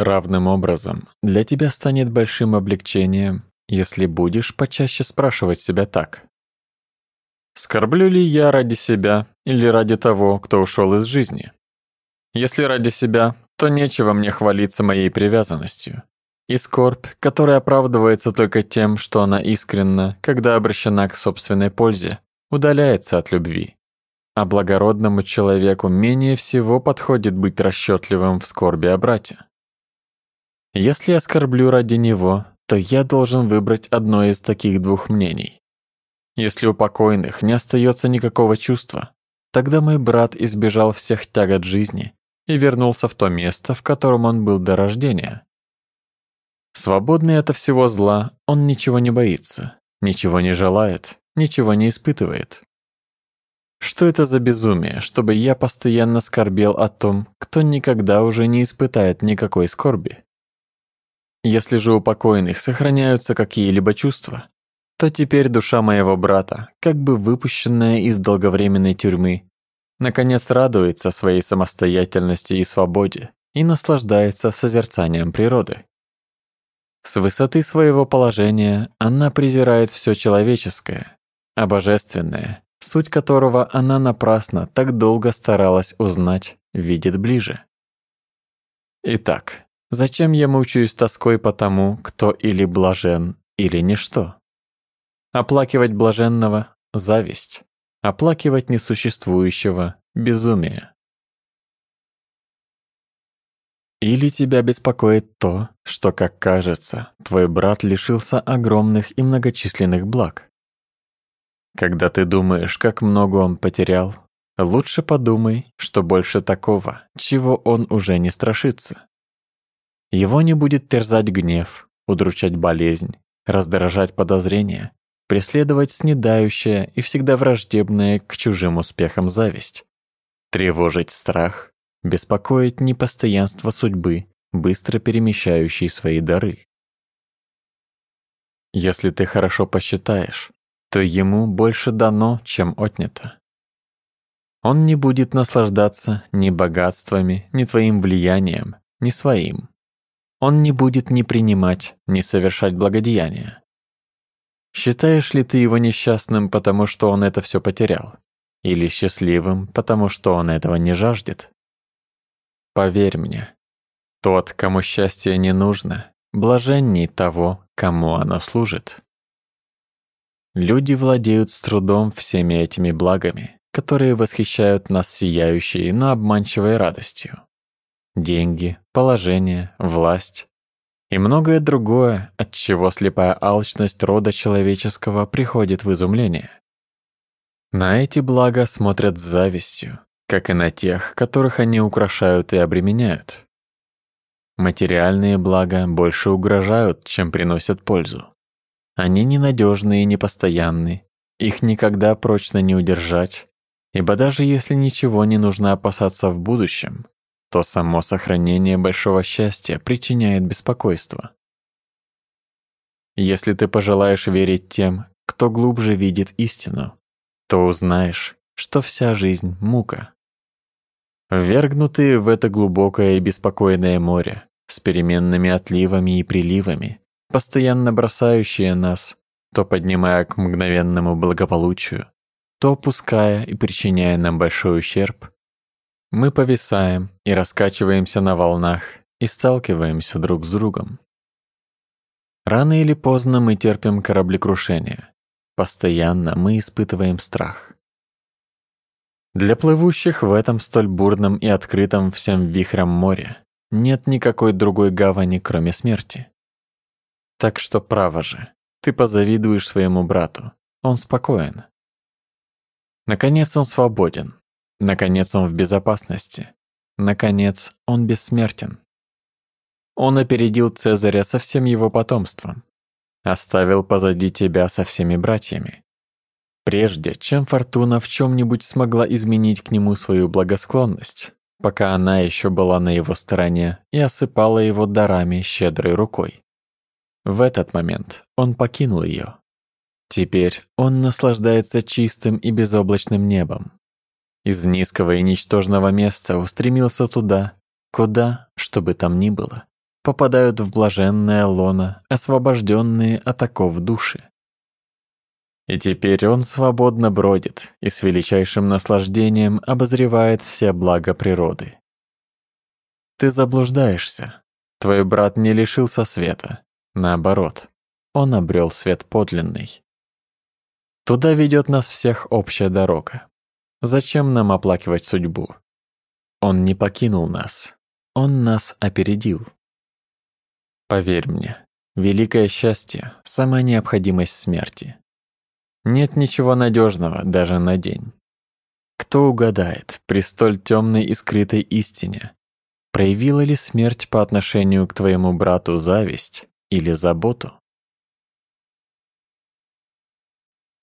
Равным образом, для тебя станет большим облегчением, если будешь почаще спрашивать себя так. Скорблю ли я ради себя или ради того, кто ушел из жизни? Если ради себя, то нечего мне хвалиться моей привязанностью. И скорбь, которая оправдывается только тем, что она искренна, когда обращена к собственной пользе, удаляется от любви. А благородному человеку менее всего подходит быть расчетливым в скорби о брате. Если я скорблю ради него, то я должен выбрать одно из таких двух мнений. Если у покойных не остается никакого чувства, тогда мой брат избежал всех тягот жизни и вернулся в то место, в котором он был до рождения. Свободный от всего зла, он ничего не боится, ничего не желает, ничего не испытывает. Что это за безумие, чтобы я постоянно скорбел о том, кто никогда уже не испытает никакой скорби? Если же у покойных сохраняются какие-либо чувства, то теперь душа моего брата, как бы выпущенная из долговременной тюрьмы, наконец радуется своей самостоятельности и свободе и наслаждается созерцанием природы. С высоты своего положения она презирает все человеческое, а божественное, суть которого она напрасно так долго старалась узнать, видит ближе. Итак, зачем я мучаюсь тоской по тому, кто или блажен, или ничто? Оплакивать блаженного — зависть, оплакивать несуществующего — безумие. Или тебя беспокоит то, что, как кажется, твой брат лишился огромных и многочисленных благ. Когда ты думаешь, как много он потерял, лучше подумай, что больше такого, чего он уже не страшится. Его не будет терзать гнев, удручать болезнь, раздражать подозрения, преследовать снедающая и всегда враждебная к чужим успехам зависть, тревожить страх, беспокоить непостоянство судьбы, быстро перемещающей свои дары. Если ты хорошо посчитаешь, то ему больше дано, чем отнято. Он не будет наслаждаться ни богатствами, ни твоим влиянием, ни своим. Он не будет ни принимать, ни совершать благодеяния. Считаешь ли ты его несчастным, потому что он это все потерял? Или счастливым, потому что он этого не жаждет? Поверь мне, тот, кому счастье не нужно, блаженней того, кому оно служит. Люди владеют с трудом всеми этими благами, которые восхищают нас сияющей, но обманчивой радостью. Деньги, положение, власть и многое другое, от чего слепая алчность рода человеческого приходит в изумление. На эти блага смотрят с завистью, как и на тех, которых они украшают и обременяют. Материальные блага больше угрожают, чем приносят пользу. Они ненадежны и непостоянны, их никогда прочно не удержать, ибо даже если ничего не нужно опасаться в будущем, то само сохранение большого счастья причиняет беспокойство. Если ты пожелаешь верить тем, кто глубже видит истину, то узнаешь, что вся жизнь — мука. Ввергнутые в это глубокое и беспокойное море, с переменными отливами и приливами, постоянно бросающие нас, то поднимая к мгновенному благополучию, то опуская и причиняя нам большой ущерб, мы повисаем и раскачиваемся на волнах и сталкиваемся друг с другом. Рано или поздно мы терпим кораблекрушение. Постоянно мы испытываем страх. Для плывущих в этом столь бурном и открытом всем вихрем море нет никакой другой гавани, кроме смерти. Так что право же, ты позавидуешь своему брату, он спокоен. Наконец он свободен, наконец он в безопасности, наконец он бессмертен. Он опередил Цезаря со всем его потомством, оставил позади тебя со всеми братьями, Прежде, чем Фортуна в чем-нибудь смогла изменить к нему свою благосклонность, пока она еще была на его стороне и осыпала его дарами щедрой рукой. В этот момент он покинул ее. Теперь он наслаждается чистым и безоблачным небом. Из низкого и ничтожного места устремился туда, куда, что бы там ни было, попадают в блаженное лоно, освобожденные от оков души. И теперь он свободно бродит и с величайшим наслаждением обозревает все блага природы. Ты заблуждаешься. Твой брат не лишился света. Наоборот, он обрел свет подлинный. Туда ведет нас всех общая дорога. Зачем нам оплакивать судьбу? Он не покинул нас. Он нас опередил. Поверь мне, великое счастье — самая необходимость смерти. Нет ничего надежного даже на день. Кто угадает при столь темной и скрытой истине, проявила ли смерть по отношению к твоему брату зависть или заботу?